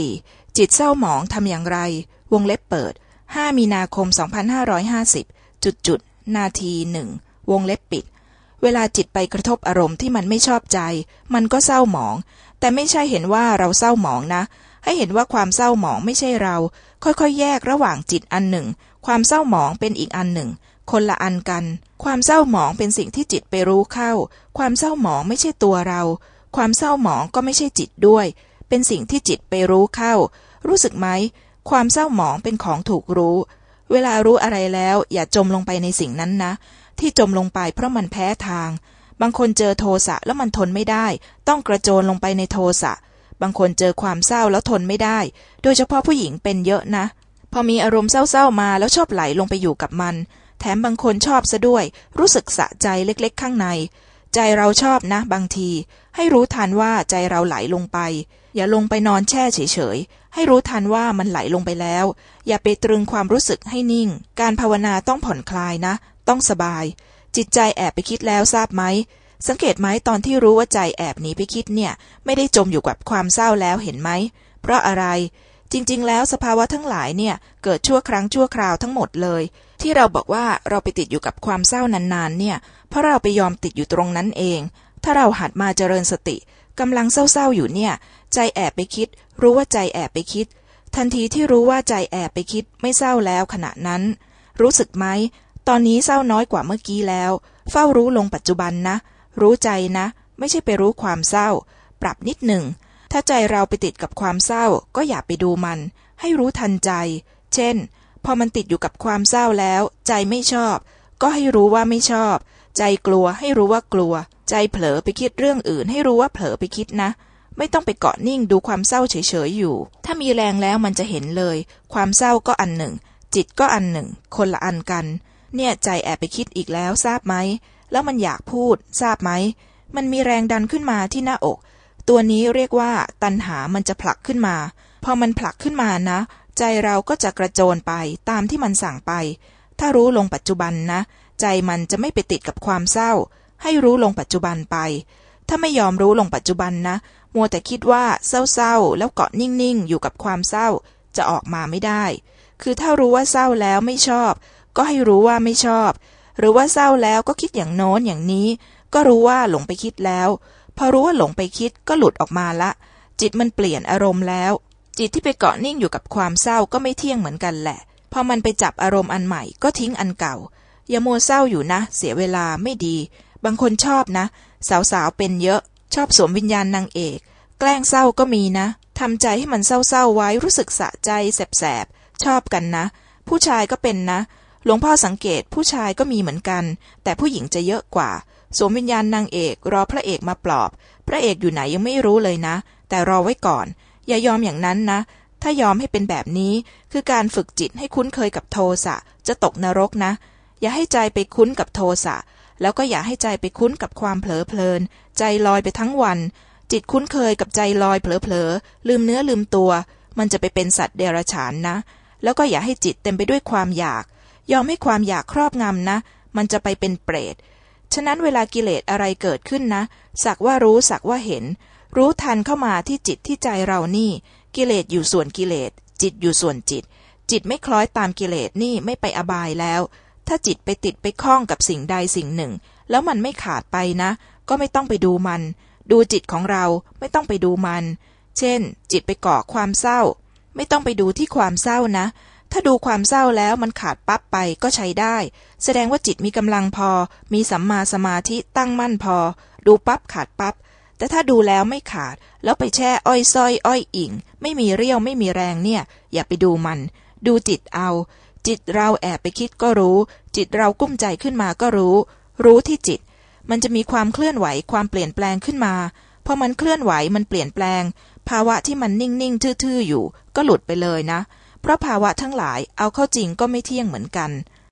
34. จิตเศร้าหมองทำอย่างไร วงเล็บเปิด 5 มีนาคม 2550 จุดจุด นาทีหนึ่ง วงเล็บปิด เวลาจิตไปกระทบอารมณ์ที่มันไม่ชอบใจ มันก็เศร้าหมอง แต่ไม่ใช่เห็นว่าเราเศร้าหมองนะ ให้เห็นว่าความเศร้าหมองไม่ใช่เรา ค่อยๆ แยกระหว่างจิตอันหนึ่ง ความเศร้าหมองเป็นอีกอันหนึ่ง คนละอันกัน ความเศร้าหมองเป็นสิ่งที่จิตไปรู้เข้า ความเศร้าหมองไม่ใช่ตัวเรา ความเศร้าหมองก็ไม่ใช่จิตด้วย เป็นสิ่งที่จิตไปรู้เข้า รู้สึกไหม ความเศร้าหมองเป็นของถูกรู้ เวลารู้อะไรแล้ว อย่าจมลงไปในสิ่งนั้นนะ ที่จมลงไปเพราะมันแพ้ทาง บางคนเจอโทสะแล้วมันทนไม่ได้ ต้องกระโจนลงไปในโทสะ บางคนเจอความเศร้าแล้วทนไม่ได้ โดยเฉพาะผู้หญิงเป็นเยอะนะ พอมีอารมณ์เศร้าๆมาแล้วชอบไหลลงไปอยู่กับมัน แถมบางคนชอบซะด้วย รู้สึกสะใจเล็กๆ ข้างใน ใจเราชอบนะ บางที ให้รู้ทันว่าใจเราไหลลงไป อย่าลงไปนอนแช่เฉยๆ ให้รู้ทันว่ามันไหลลงไปแล้ว อย่าไปตรึงความรู้สึกให้นิ่ง การภาวนาต้องผ่อนคลายนะ ต้องสบาย จิตใจแอบไปคิดแล้วทราบไหม สังเกตไหมตอนที่รู้ว่าใจแอบหนีไปคิดเนี่ย ไม่ได้จมอยู่กับความเศร้าแล้วเห็นไหม เพราะอะไร จริงๆ แล้วสภาวะทั้งหลายเนี่ย เกิดชั่วครั้งชั่วคราวทั้งหมดเลย ที่เราบอกว่าเราไปติดอยู่กับความเศร้านานๆ เนี่ย เพราะเราไปยอมติดอยู่ตรงนั้นเอง ถ้าเราหัดมาเจริญสติ กำลังเศร้าๆอยู่เนี่ย ใจแอบไปคิด รู้ว่าใจแอบไปคิด ทันทีที่รู้ว่าใจแอบไปคิดไม่เศร้าแล้วขณะนั้น รู้สึกไหม ตอนนี้เศร้าน้อยกว่าเมื่อกี้แล้ว เฝ้ารู้ลงปัจจุบันนะ รู้ใจนะ ไม่ใช่ไปรู้ความเศร้า ปรับนิดหนึ่ง ถ้าใจเราไปติดกับความเศร้าก็อย่าไปดูมัน ให้รู้ทันใจ เช่น พอมันติดอยู่กับความเศร้าแล้ว ใจไม่ชอบ ก็ให้รู้ว่าไม่ชอบ ใจกลัวให้รู้ว่ากลัว ใจเผลอไปคิดเรื่องอื่น ให้รู้ว่าเผลอไปคิดนะ ไม่ต้องไปเกาะนิ่งดูความเศร้าเฉยๆอยู่ ถ้ามีแรงแล้วมันจะเห็นเลย ความเศร้าก็อันหนึ่ง จิตก็อันหนึ่ง คนละอันกัน เนี่ยใจแอบไปคิดอีกแล้วทราบไหม แล้วมันอยากพูด ทราบไหม มันมีแรงดันขึ้นมาที่หน้าอก ตัวนี้เรียกว่า ตันหามันจะผลักขึ้นมา พอมันผลักขึ้นมานะ ใจเราก็จะกระโจนไปตามที่มันสั่งไป ถ้ารู้ลงปัจจุบันนะ ใจมันจะไม่ไปติดกับความเศร้า ให้รู้ลงปัจจุบันไป ถ้าไม่ยอมรู้ลงปัจจุบันนะ มัวแต่คิดว่าเศร้าๆ แล้วเกาะนิ่งๆ อยู่กับความเศร้าจะออกมาไม่ได้ คือถ้ารู้ว่าเศร้าแล้วไม่ชอบ ก็ให้รู้ว่าไม่ชอบ หรือว่าเศร้าแล้วก็คิดอย่างโน้นอย่างนี้ ก็รู้ว่าหลงไปคิดแล้ว พอรู้ว่าหลงไปคิดก็หลุดออกมาละ จิตมันเปลี่ยนอารมณ์แล้ว จิตที่ไปเกาะนิ่งอยู่กับความเศร้าก็ไม่เที่ยงเหมือนกันแหละ พอมันไปจับอารมณ์อันใหม่ก็ทิ้งอันเก่า อย่ามัวเศร้าอยู่นะ เสียเวลาไม่ดี บางคนชอบนะ สาวๆเป็นเยอะ ชอบสวมวิญญาณนางเอก แกล้งเศร้าก็มีนะทำใจให้มันเศร้าๆไว้รู้สึกสะใจแสบๆชอบกันนะ ผู้ชายก็เป็นนะ หลวงพ่อสังเกตผู้ชายก็มีเหมือนกัน แต่ผู้หญิงจะเยอะกว่า สวมวิญญาณนางเอกรอพระเอกมาปลอบ พระเอกอยู่ไหนยังไม่รู้เลยนะ แต่รอไว้ก่อน อย่ายอมอย่างนั้นนะ ถ้ายอมให้เป็นแบบนี้คือการฝึกจิตให้คุ้นเคยกับโทสะจะตกนรกนะ อย่าให้ใจไปคุ้นกับโทสะ แล้วก็อย่าให้ใจไปคุ้นกับความเผลอเพลิน ใจลอยไปทั้งวัน จิตคุ้นเคยกับใจลอยเผลอๆลืมเนื้อลืมตัว มันจะไปเป็นสัตว์เดรัจฉานนะ แล้วก็อย่าให้จิตเต็มไปด้วยความอยาก ยอมให้ความอยากครอบงำนะ มันจะไปเป็นเปรตฉะนั้นเวลากิเลสอะไรเกิดขึ้นนะ สักว่ารู้สักว่าเห็น รู้ทันเข้ามาที่จิตที่ใจเรานี่ กิเลสอยู่ส่วนกิเลส จิตอยู่ส่วนจิต จิตไม่คล้อยตามกิเลสนี่ไม่ไปอบายแล้ว ถ้าจิตไปติดไปคล้องกับสิ่งใดสิ่งหนึ่ง แล้วมันไม่ขาดไปนะ ก็ไม่ต้องไปดูมัน ดูจิตของเราไม่ต้องไปดูมัน เช่น จิตไปเกาะความเศร้า ไม่ต้องไปดูที่ความเศร้านะ ถ้าดูความเศร้าแล้วมันขาดปั๊บไปก็ใช้ได้ แสดงว่าจิตมีกำลังพอ มีสัมมาสมาธิตั้งมั่นพอ ดูปั๊บขาดปั๊บแต่ถ้าดูแล้วไม่ขาด แล้วไปแช่อ้อยส้อยอ้อยอิ่ง ไม่มีเรี่ยวไม่มีแรงเนี่ย อย่าไปดูมัน ดูจิตเอา จิตเราแอบไปคิดก็รู้ จิตเรากุ้มใจขึ้นมาก็รู้ รู้ที่จิต มันจะมีความเคลื่อนไหวความเปลี่ยนแปลงขึ้นมาพอมันเคลื่อนไหวมันเปลี่ยนแปลง ภาวะที่มันนิ่งๆทื่อๆอยู่ ก็หลุดไปเลยนะ เพราะภาวะทั้งหลายเอาเข้าจริงก็ไม่เที่ยงเหมือนกัน